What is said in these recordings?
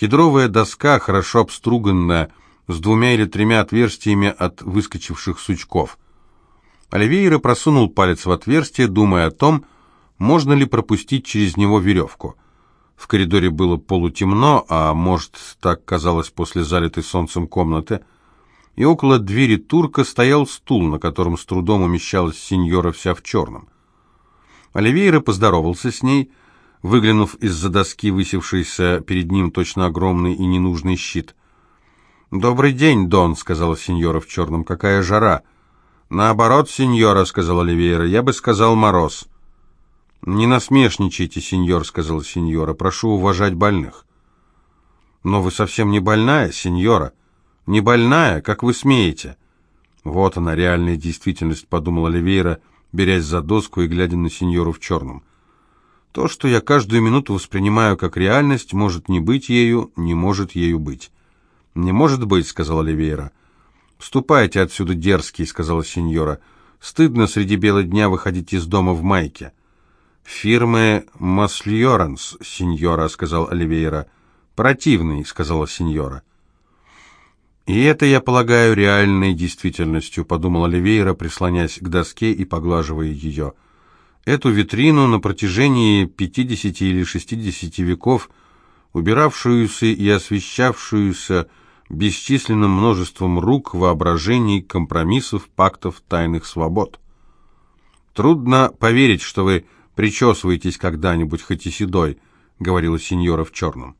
Кедровая доска, хорошо обструганная, с двумя или тремя отверстиями от выскочивших сучков. Оливейра просунул палец в отверстие, думая о том, можно ли пропустить через него веревку. В коридоре было полутемно, а может, так казалось после залитой солнцем комнаты, и около двери турка стоял стул, на котором с трудом умещалась сеньора вся в черном. Оливейра поздоровался с ней, выглянув из-за доски, высевшийся перед ним точно огромный и ненужный щит. «Добрый день, Дон», — сказала сеньора в черном, — «какая жара!» «Наоборот, сеньора», — сказала Оливейра, — «я бы сказал мороз». «Не насмешничайте, сеньор», — сказала сеньора, — «прошу уважать больных». «Но вы совсем не больная, сеньора. Не больная, как вы смеете». «Вот она, реальная действительность», — подумала Оливейра, берясь за доску и глядя на сеньору в черном. «То, что я каждую минуту воспринимаю как реальность, может не быть ею, не может ею быть». «Не может быть», — сказала Оливейра. «Ступайте отсюда, дерзкий», — сказала сеньора. «Стыдно среди бела дня выходить из дома в майке». «Фирмы Масльоранс, сеньора», — сказал Оливейра. «Противный», — сказала сеньора. «И это, я полагаю, реальной действительностью», — подумал Оливейра, прислонясь к доске и поглаживая ее. «Эту витрину на протяжении пятидесяти или шестидесяти веков, убиравшуюся и освещавшуюся бесчисленным множеством рук, воображений, компромиссов, пактов, тайных свобод. Трудно поверить, что вы причесываетесь когда-нибудь, хоть и седой», — говорила сеньора в черном.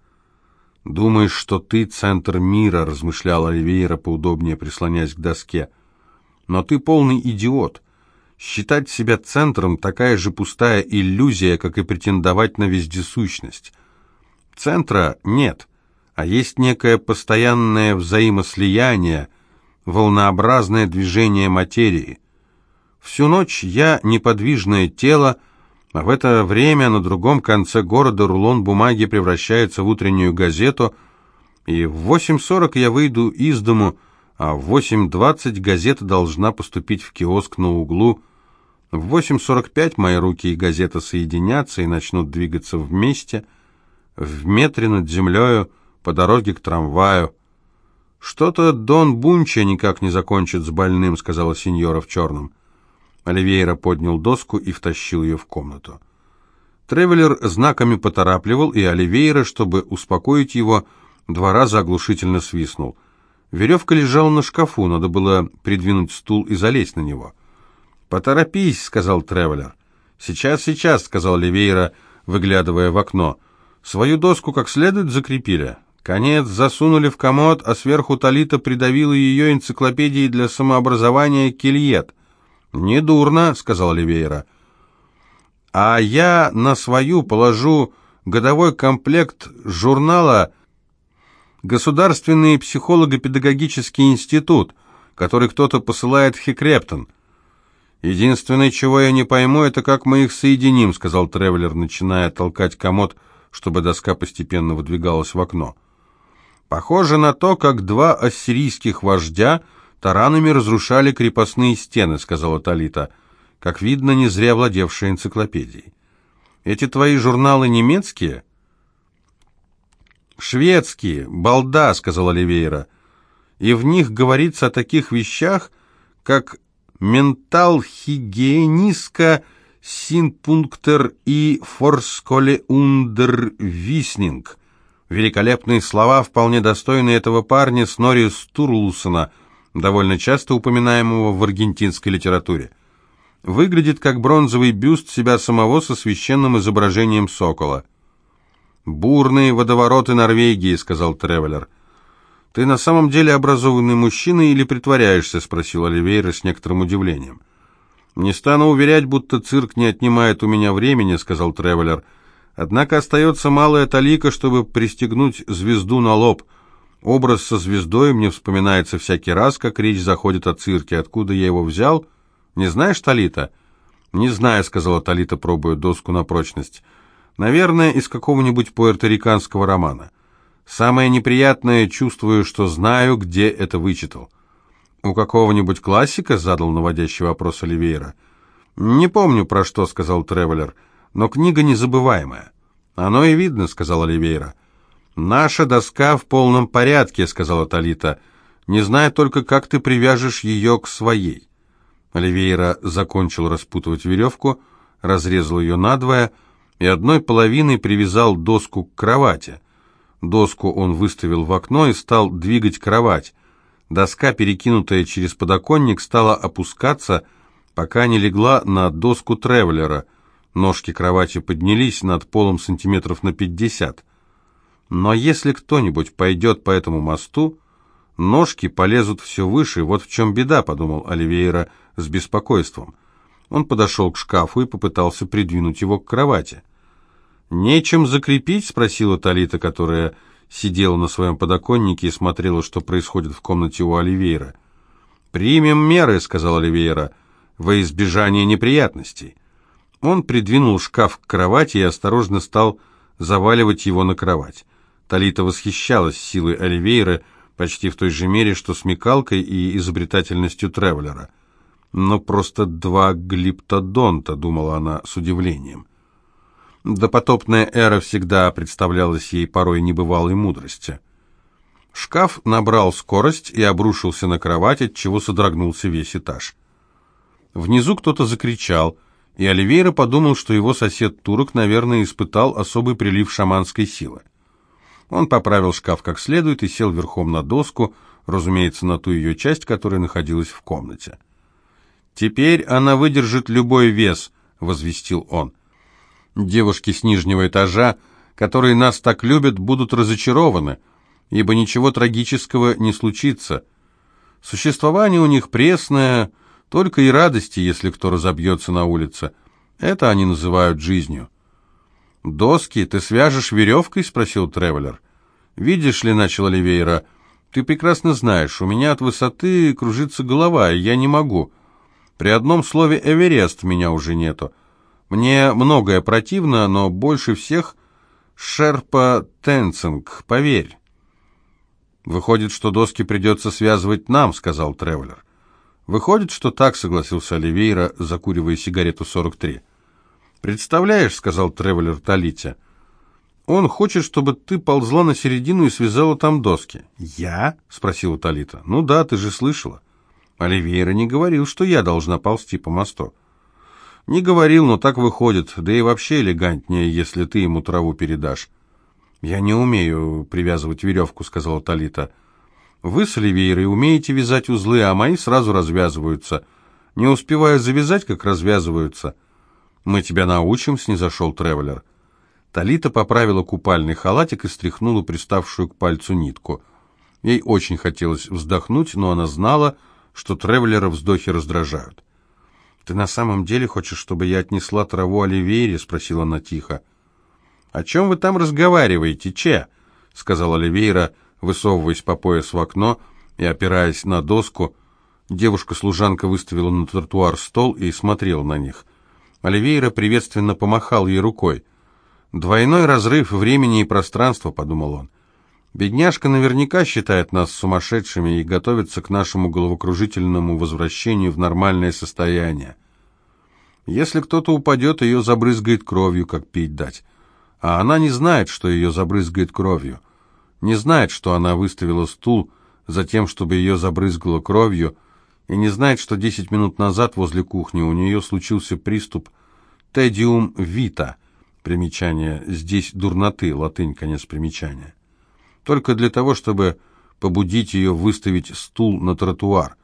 «Думаешь, что ты центр мира», — размышляла Оливейра, поудобнее прислоняясь к доске. «Но ты полный идиот. Считать себя центром — такая же пустая иллюзия, как и претендовать на вездесущность. Центра нет, а есть некое постоянное взаимослияние, волнообразное движение материи. Всю ночь я неподвижное тело, — а в это время на другом конце города рулон бумаги превращается в утреннюю газету, и в 8.40 я выйду из дому, а в 8.20 газета должна поступить в киоск на углу. В 8.45 мои руки и газета соединятся и начнут двигаться вместе, в метре над землею, по дороге к трамваю. «Что-то Дон Бунча никак не закончит с больным», — сказала сеньора в черном. Оливейра поднял доску и втащил ее в комнату. Тревелер знаками поторапливал, и Оливейра, чтобы успокоить его, два раза оглушительно свистнул. Веревка лежала на шкафу, надо было придвинуть стул и залезть на него. «Поторопись», — сказал Тревелер. «Сейчас, сейчас», — сказал Оливейра, выглядывая в окно. «Свою доску как следует закрепили». Конец засунули в комод, а сверху Талита придавила ее энциклопедией для самообразования «Кильет». «Недурно», — сказал Оливейра. «А я на свою положу годовой комплект журнала «Государственный психолого-педагогический институт», который кто-то посылает в Хикрептон. «Единственное, чего я не пойму, это как мы их соединим», — сказал Тревелер, начиная толкать комод, чтобы доска постепенно выдвигалась в окно. «Похоже на то, как два ассирийских вождя — таранами разрушали крепостные стены», — сказала Талита, как видно, не зря владевшая энциклопедией. «Эти твои журналы немецкие?» «Шведские, балда», — сказала Оливейра. «И в них говорится о таких вещах, как ментал хигиениска синпунктер и форсколе ундер виснинг». Великолепные слова, вполне достойные этого парня Снори Стурлусона, довольно часто упоминаемого в аргентинской литературе. Выглядит как бронзовый бюст себя самого со священным изображением сокола. «Бурные водовороты Норвегии», — сказал Тревелер. «Ты на самом деле образованный мужчина или притворяешься?» — спросил Оливейра с некоторым удивлением. «Не стану уверять, будто цирк не отнимает у меня времени», — сказал Тревелер. «Однако остается малая талика, чтобы пристегнуть звезду на лоб». Образ со звездой мне вспоминается всякий раз, как речь заходит о цирке. Откуда я его взял? Не знаешь, Талита? Не знаю, сказала Талита, пробуя доску на прочность. Наверное, из какого-нибудь пуэрториканского романа. Самое неприятное, чувствую, что знаю, где это вычитал. У какого-нибудь классика задал наводящий вопрос Оливейра. Не помню, про что сказал Тревелер, но книга незабываемая. Оно и видно, сказал Оливейра. «Наша доска в полном порядке», — сказала Талита. «Не знаю только, как ты привяжешь ее к своей». Оливейра закончил распутывать веревку, разрезал ее надвое и одной половиной привязал доску к кровати. Доску он выставил в окно и стал двигать кровать. Доска, перекинутая через подоконник, стала опускаться, пока не легла на доску тревелера. Ножки кровати поднялись над полом сантиметров на пятьдесят. Но если кто-нибудь пойдет по этому мосту, ножки полезут все выше, вот в чем беда, подумал Оливейра с беспокойством. Он подошел к шкафу и попытался придвинуть его к кровати. «Нечем закрепить?» — спросила Талита, которая сидела на своем подоконнике и смотрела, что происходит в комнате у Оливейра. «Примем меры», — сказал Оливейра, — «во избежание неприятностей». Он придвинул шкаф к кровати и осторожно стал заваливать его на кровать. Талита восхищалась силой Оливейра почти в той же мере, что смекалкой и изобретательностью Тревелера. «Но просто два глиптодонта», — думала она с удивлением. Допотопная эра всегда представлялась ей порой небывалой мудрости. Шкаф набрал скорость и обрушился на кровать, от чего содрогнулся весь этаж. Внизу кто-то закричал, и Оливейра подумал, что его сосед-турок, наверное, испытал особый прилив шаманской силы. Он поправил шкаф как следует и сел верхом на доску, разумеется, на ту ее часть, которая находилась в комнате. «Теперь она выдержит любой вес», — возвестил он. Девушки с нижнего этажа, которые нас так любят, будут разочарованы, ибо ничего трагического не случится. Существование у них пресное, только и радости, если кто разобьется на улице. Это они называют жизнью. «Доски ты свяжешь веревкой?» — спросил Тревелер. «Видишь ли, — начал Оливейра, — ты прекрасно знаешь, у меня от высоты кружится голова, и я не могу. При одном слове «Эверест» меня уже нету. Мне многое противно, но больше всех Шерпа Тенцинг, поверь. Выходит, что доски придется связывать нам, сказал Тревелер. Выходит, что так, согласился Оливейра, закуривая сигарету 43. Представляешь, сказал Тревелер Талите, он хочет, чтобы ты ползла на середину и связала там доски. Я? спросила Талита. Ну да, ты же слышала. Оливейра не говорил, что я должна ползти по мосту. Не говорил, но так выходит, да и вообще элегантнее, если ты ему траву передашь. Я не умею привязывать веревку, сказала Талита. Вы с Оливейрой умеете вязать узлы, а мои сразу развязываются. Не успеваю завязать, как развязываются. Мы тебя научим, снизошел Тревелер. Талита поправила купальный халатик и стряхнула приставшую к пальцу нитку. Ей очень хотелось вздохнуть, но она знала, что Тревелера вздохи раздражают. «Ты на самом деле хочешь, чтобы я отнесла траву Оливейре?» — спросила она тихо. «О чем вы там разговариваете, Че?» — сказал Оливейра, высовываясь по пояс в окно и опираясь на доску. Девушка-служанка выставила на тротуар стол и смотрела на них. Оливейра приветственно помахал ей рукой. «Двойной разрыв времени и пространства», — подумал он. «Бедняжка наверняка считает нас сумасшедшими и готовится к нашему головокружительному возвращению в нормальное состояние. Если кто-то упадет, ее забрызгает кровью, как пить дать. А она не знает, что ее забрызгает кровью. Не знает, что она выставила стул за тем, чтобы ее забрызгало кровью, и не знает, что десять минут назад возле кухни у нее случился приступ «тедиум вита», примечание «здесь дурноты», латынь, конец примечания. Только для того, чтобы побудить ее выставить стул на тротуар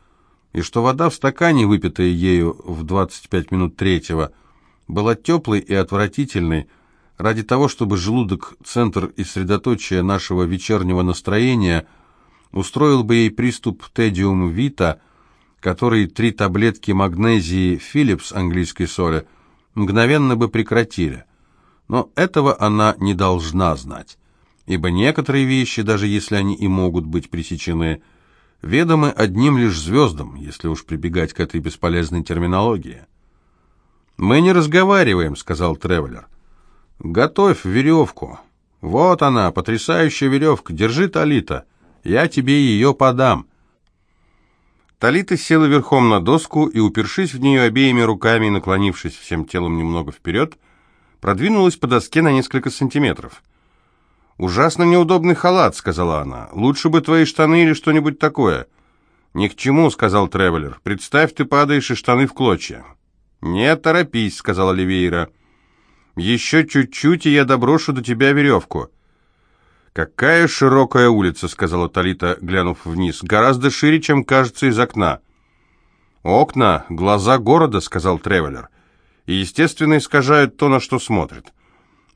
и что вода в стакане, выпитая ею в 25 минут третьего, была теплой и отвратительной, ради того, чтобы желудок, центр и средоточие нашего вечернего настроения, устроил бы ей приступ тедиум вита, который три таблетки магнезии Филлипс английской соли мгновенно бы прекратили. Но этого она не должна знать, ибо некоторые вещи, даже если они и могут быть пресечены, – ведомы одним лишь звездам, если уж прибегать к этой бесполезной терминологии. «Мы не разговариваем», — сказал Тревелер. «Готовь веревку. Вот она, потрясающая веревка. Держи, Талита. Я тебе ее подам». Талита села верхом на доску и, упершись в нее обеими руками и наклонившись всем телом немного вперед, продвинулась по доске на несколько сантиметров. «Ужасно неудобный халат», — сказала она. «Лучше бы твои штаны или что-нибудь такое». «Ни к чему», — сказал Тревелер. «Представь, ты падаешь, и штаны в клочья». «Не торопись», — сказала Оливейра. «Еще чуть-чуть, и я доброшу до тебя веревку». «Какая широкая улица», — сказала Талита, глянув вниз. «Гораздо шире, чем кажется из окна». «Окна — глаза города», — сказал Тревелер. «И, естественно, искажают то, на что смотрят.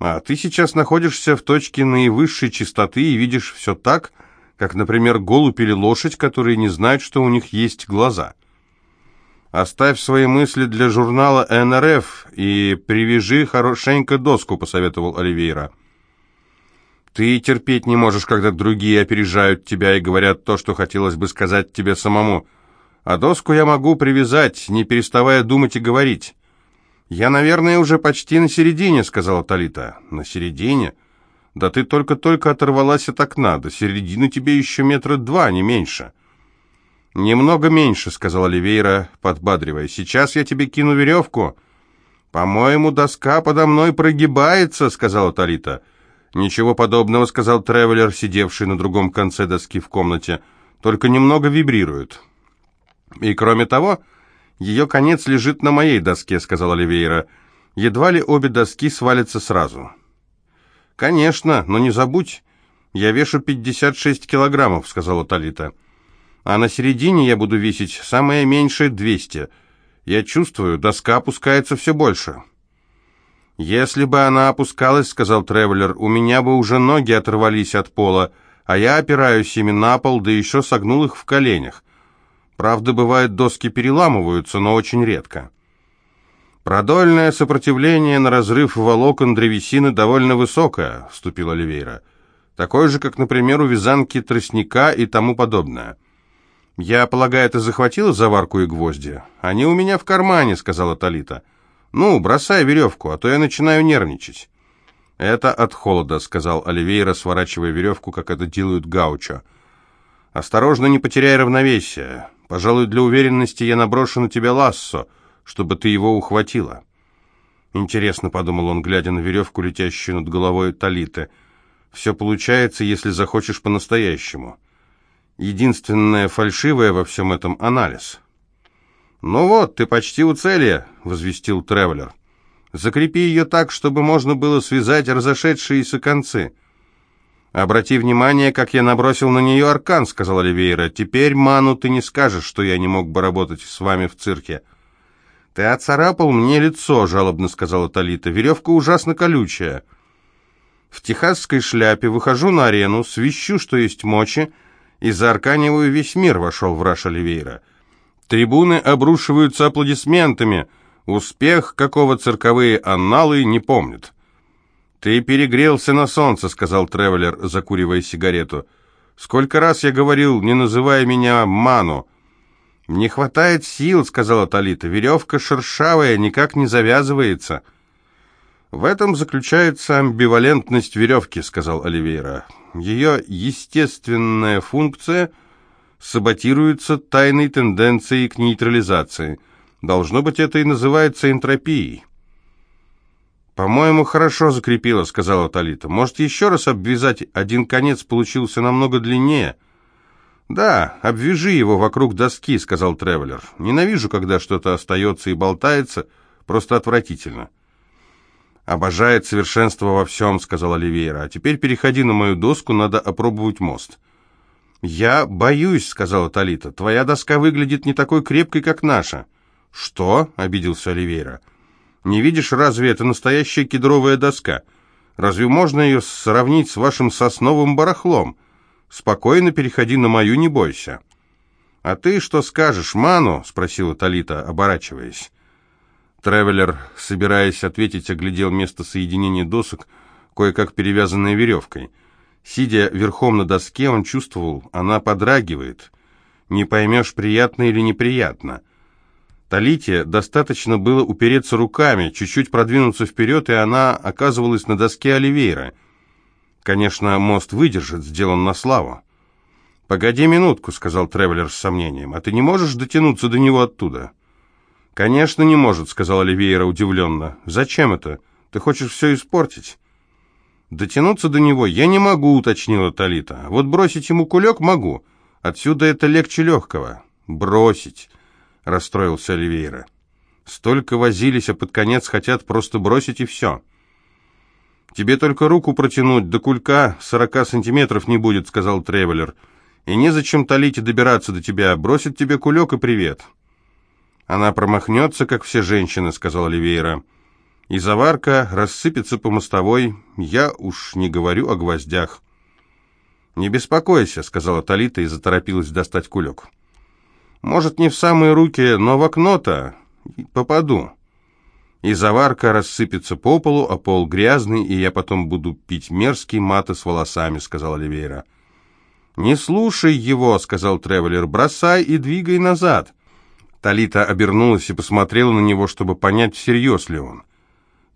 А ты сейчас находишься в точке наивысшей чистоты и видишь все так, как, например, голубь или лошадь, которые не знают, что у них есть глаза». «Оставь свои мысли для журнала НРФ и привяжи хорошенько доску», — посоветовал Оливейра. «Ты терпеть не можешь, когда другие опережают тебя и говорят то, что хотелось бы сказать тебе самому. А доску я могу привязать, не переставая думать и говорить». «Я, наверное, уже почти на середине», — сказала Талита. «На середине? Да ты только-только оторвалась от окна. До середины тебе еще метра два, не меньше». «Немного меньше», — сказал Оливейра, подбадривая. «Сейчас я тебе кину веревку». «По-моему, доска подо мной прогибается», — сказала Талита. «Ничего подобного», — сказал Тревелер, сидевший на другом конце доски в комнате. «Только немного вибрирует». «И кроме того, ее конец лежит на моей доске», — сказал Оливейра. «Едва ли обе доски свалятся сразу». «Конечно, но не забудь, я вешу 56 килограммов», — сказала Талита. А на середине я буду весить самое меньшее 200. Я чувствую, доска опускается все больше». «Если бы она опускалась, — сказал Тревелер, — у меня бы уже ноги оторвались от пола, а я опираюсь ими на пол, да еще согнул их в коленях. Правда, бывает, доски переламываются, но очень редко». «Продольное сопротивление на разрыв волокон древесины довольно высокое», — вступил Оливейра. «Такое же, как, например, у вязанки тростника и тому подобное». «Я полагаю, ты захватила заварку и гвозди?» «Они у меня в кармане», — сказала Талита. «Ну, бросай веревку, а то я начинаю нервничать». «Это от холода», — сказал Оливейра, сворачивая веревку, как это делают гаучо. «Осторожно, не потеряй равновесие. Пожалуй, для уверенности я наброшу на тебя лассо, чтобы ты его ухватила». «Интересно», — подумал он, глядя на веревку, летящую над головой Талиты. «Все получается, если захочешь по-настоящему». Единственное фальшивое во всем этом анализ. «Ну вот, ты почти у цели», — возвестил Тревелер. «Закрепи ее так, чтобы можно было связать разошедшиеся концы». «Обрати внимание, как я набросил на нее аркан», — сказал Оливейра. «Теперь, Ману, ты не скажешь, что я не мог бы работать с вами в цирке». «Ты оцарапал мне лицо», — жалобно сказала Талита. «Веревка ужасно колючая». В техасской шляпе выхожу на арену, свищу, что есть мочи, — и заарканиваю весь мир, вошел в Раш Оливейра. Трибуны обрушиваются аплодисментами. Успех, какого цирковые анналы не помнят. «Ты перегрелся на солнце», — сказал Тревелер, закуривая сигарету. «Сколько раз я говорил, не называй меня Ману». «Не хватает сил», — сказала Талита. «Веревка шершавая, никак не завязывается». «В этом заключается амбивалентность веревки», — сказал Оливейра. Ее естественная функция саботируется тайной тенденцией к нейтрализации. Должно быть, это и называется энтропией. «По-моему, хорошо закрепила», — сказала Талита. «Может, еще раз обвязать? Один конец получился намного длиннее». «Да, обвяжи его вокруг доски», — сказал Тревелер. «Ненавижу, когда что-то остается и болтается. Просто отвратительно». «Обожает совершенство во всем», — сказал Оливейра. «А теперь переходи на мою доску, надо опробовать мост». «Я боюсь», — сказала Талита. «Твоя доска выглядит не такой крепкой, как наша». «Что?» — обиделся Оливейра. «Не видишь, разве это настоящая кедровая доска? Разве можно ее сравнить с вашим сосновым барахлом? Спокойно переходи на мою, не бойся». «А ты что скажешь, Ману?» — спросила Талита, оборачиваясь. Тревелер, собираясь ответить, оглядел место соединения досок, кое-как перевязанное веревкой. Сидя верхом на доске, он чувствовал, она подрагивает. Не поймешь, приятно или неприятно. Талите достаточно было упереться руками, чуть-чуть продвинуться вперед, и она оказывалась на доске Оливейра. Конечно, мост выдержит, сделан на славу. «Погоди минутку», — сказал Тревелер с сомнением, — «а ты не можешь дотянуться до него оттуда?» «Конечно, не может», — сказал Оливейра удивленно. «Зачем это? Ты хочешь все испортить?» «Дотянуться до него я не могу», — уточнила Талита. «Вот бросить ему кулек могу. Отсюда это легче легкого». «Бросить», — расстроился Оливейра. «Столько возились, а под конец хотят просто бросить и все». «Тебе только руку протянуть, до кулька сорока сантиметров не будет», — сказал Тревелер. «И незачем Талите добираться до тебя. Бросит тебе кулек и привет». «Она промахнется, как все женщины», — сказал Оливейра и заварка рассыпется по мостовой, я уж не говорю о гвоздях. «Не беспокойся», — сказала Талита и заторопилась достать кулек. «Может, не в самые руки, но в окно-то попаду. И заварка рассыпется по полу, а пол грязный, и я потом буду пить мерзкий маты с волосами», — сказала Оливейра. «Не слушай его», — сказал Тревелер, — «бросай и двигай назад». Талита обернулась и посмотрела на него, чтобы понять, всерьез ли он.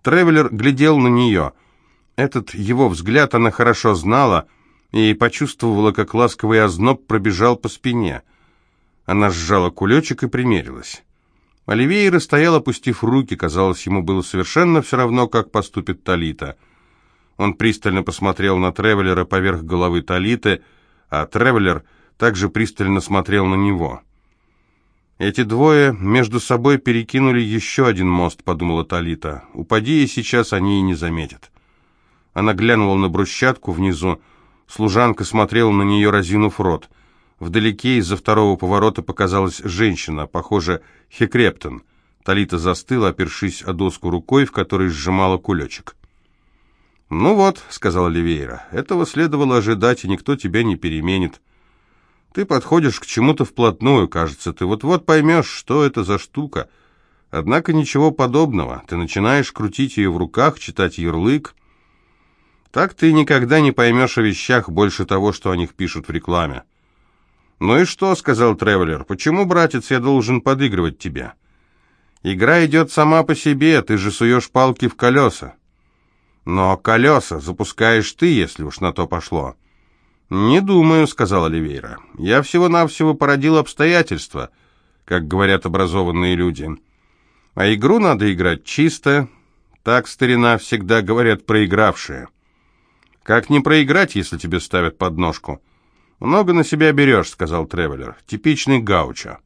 Тревелер глядел на нее. Этот его взгляд она хорошо знала и почувствовала, как ласковый озноб пробежал по спине. Она сжала кулечек и примерилась. Оливейра стоял, опустив руки, казалось, ему было совершенно все равно, как поступит Талита. Он пристально посмотрел на Тревелера поверх головы Талиты, а Тревелер также пристально смотрел на него. «Эти двое между собой перекинули еще один мост», — подумала Талита. «Упади, и сейчас они и не заметят». Она глянула на брусчатку внизу. Служанка смотрела на нее, разинув рот. Вдалеке из-за второго поворота показалась женщина, похоже, Хекрептон. Талита застыла, опершись о доску рукой, в которой сжимала кулечек. «Ну вот», — сказала Ливейра, — «этого следовало ожидать, и никто тебя не переменит». Ты подходишь к чему-то вплотную, кажется. Ты вот-вот поймешь, что это за штука. Однако ничего подобного. Ты начинаешь крутить ее в руках, читать ярлык. Так ты никогда не поймешь о вещах больше того, что о них пишут в рекламе. «Ну и что?» — сказал Тревелер. «Почему, братец, я должен подыгрывать тебе?» «Игра идет сама по себе, ты же суешь палки в колеса». «Но колеса запускаешь ты, если уж на то пошло». «Не думаю», — сказал Оливейра. «Я всего-навсего породил обстоятельства, как говорят образованные люди. А игру надо играть чисто. Так, старина, всегда говорят проигравшие. Как не проиграть, если тебе ставят подножку?» «Много на себя берешь», — сказал Тревелер. «Типичный гаучо».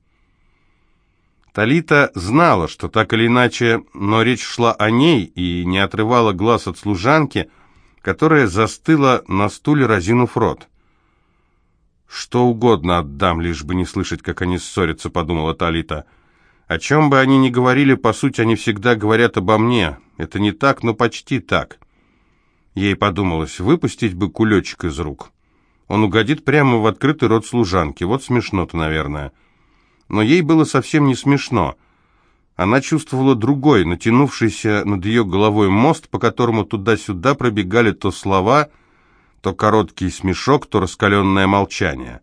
Талита знала, что так или иначе, но речь шла о ней и не отрывала глаз от служанки, которая застыла на стуле, разинув рот. «Что угодно отдам, лишь бы не слышать, как они ссорятся», — подумала Талита. «О чем бы они ни говорили, по сути, они всегда говорят обо мне. Это не так, но почти так». Ей подумалось, выпустить бы кулечек из рук. Он угодит прямо в открытый рот служанки. Вот смешно-то, наверное. Но ей было совсем не смешно. Она чувствовала другой, натянувшийся над ее головой мост, по которому туда-сюда пробегали то слова, то короткий смешок, то раскаленное молчание.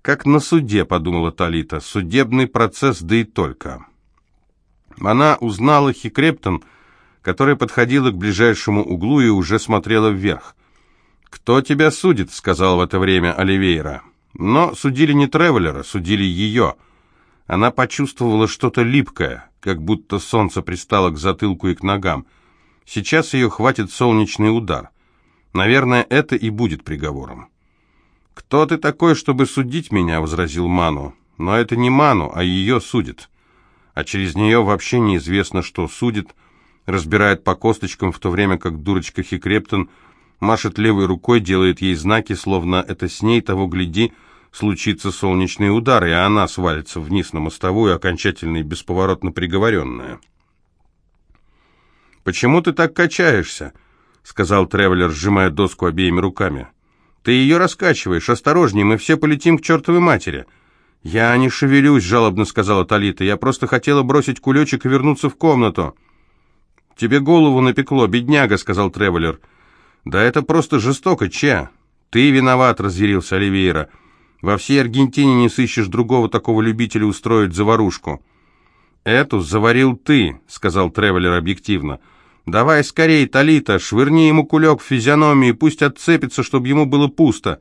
«Как на суде», — подумала Талита, — «судебный процесс, да и только». Она узнала Хикрептон, которая подходила к ближайшему углу и уже смотрела вверх. «Кто тебя судит?» — сказал в это время Оливейра. Но судили не Тревелера, судили ее. Она почувствовала что-то липкое, как будто солнце пристало к затылку и к ногам. Сейчас ее хватит солнечный удар. Наверное, это и будет приговором. «Кто ты такой, чтобы судить меня?» — возразил Ману. «Но это не Ману, а ее судит. А через нее вообще неизвестно, что судит, разбирает по косточкам, в то время как дурочка Хикрептон машет левой рукой, делает ей знаки, словно это с ней, того гляди, случится солнечный удар, и она свалится вниз на мостовую, окончательно и бесповоротно приговоренная». «Почему ты так качаешься?» сказал Тревелер, сжимая доску обеими руками. «Ты ее раскачиваешь. Осторожней, мы все полетим к чертовой матери». «Я не шевелюсь», — жалобно сказала Талита. «Я просто хотела бросить кулечек и вернуться в комнату». «Тебе голову напекло, бедняга», — сказал Тревелер. «Да это просто жестоко, Че». «Ты виноват», — разъярился Оливейра. «Во всей Аргентине не сыщешь другого такого любителя устроить заварушку». «Эту заварил ты», — сказал Тревелер объективно. «Давай скорей, Талита, швырни ему кулек в физиономии, пусть отцепится, чтобы ему было пусто».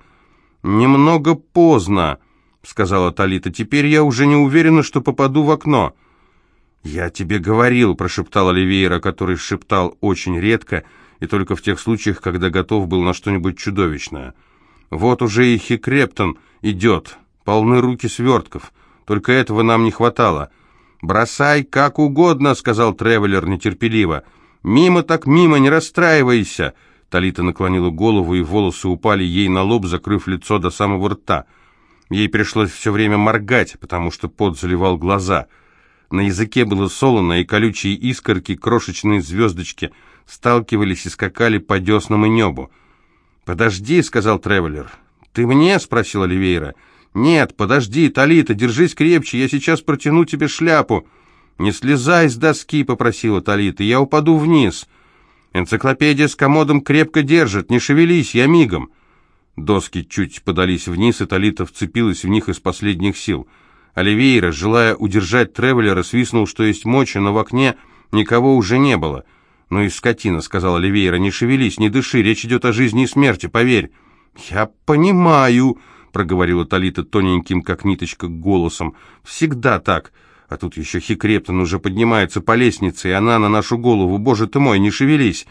«Немного поздно», — сказала Талита. «Теперь я уже не уверена, что попаду в окно». «Я тебе говорил», — прошептал Оливейра, который шептал очень редко, и только в тех случаях, когда готов был на что-нибудь чудовищное. Вот уже и Хикрептон идет, полны руки свертков, только этого нам не хватало. «Бросай как угодно», — сказал Тревелер нетерпеливо. «Мимо так мимо, не расстраивайся». Талита наклонила голову, и волосы упали ей на лоб, закрыв лицо до самого рта. Ей пришлось все время моргать, потому что пот заливал глаза. На языке было солоно, и колючие искорки, крошечные звездочки сталкивались и скакали по деснам и небу. «Подожди», — сказал Тревелер. «Ты мне?» — спросил Оливейра. «Нет, подожди, Талита, держись крепче, я сейчас протяну тебе шляпу». «Не слезай с доски», — попросила Талита, — «я упаду вниз». «Энциклопедия с комодом крепко держит, не шевелись, я мигом». Доски чуть подались вниз, и Талита вцепилась в них из последних сил. Оливейра, желая удержать Тревелера, свистнул, что есть мочи, но в окне никого уже не было. «Ну и скотина», — сказал Оливейра, — «не шевелись, не дыши, речь идет о жизни и смерти, поверь». «Я понимаю», — проговорила Талита тоненьким, как ниточка, голосом. «Всегда так. А тут еще Хикрептон уже поднимается по лестнице, и она на нашу голову. Боже ты мой, не шевелись!»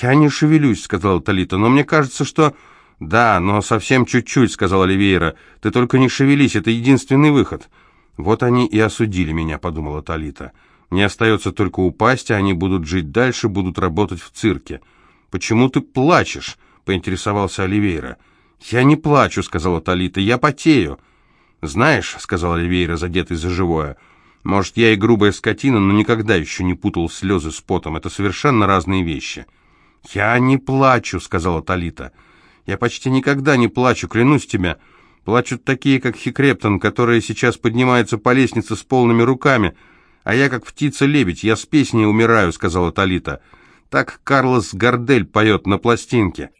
«Я не шевелюсь», — сказала Талита, — «но мне кажется, что...» «Да, но совсем чуть-чуть», — сказала Оливейра. «Ты только не шевелись, это единственный выход». «Вот они и осудили меня», — подумала Талита. «Мне остается только упасть, а они будут жить дальше, будут работать в цирке». «Почему ты плачешь?» — поинтересовался Оливейра. «Я не плачу», — сказала Талита, — «я потею». «Знаешь», — сказал Оливейра, задетый за живое, — «может, я и грубая скотина, но никогда еще не путал слезы с потом. Это совершенно разные вещи». «Я не плачу», — сказала Талита. Я почти никогда не плачу, клянусь тебе. Плачут такие, как Хикрептон, которые сейчас поднимаются по лестнице с полными руками. А я как птица-лебедь, я с песней умираю», — сказала Талита. Так Карлос Гордель поет на пластинке.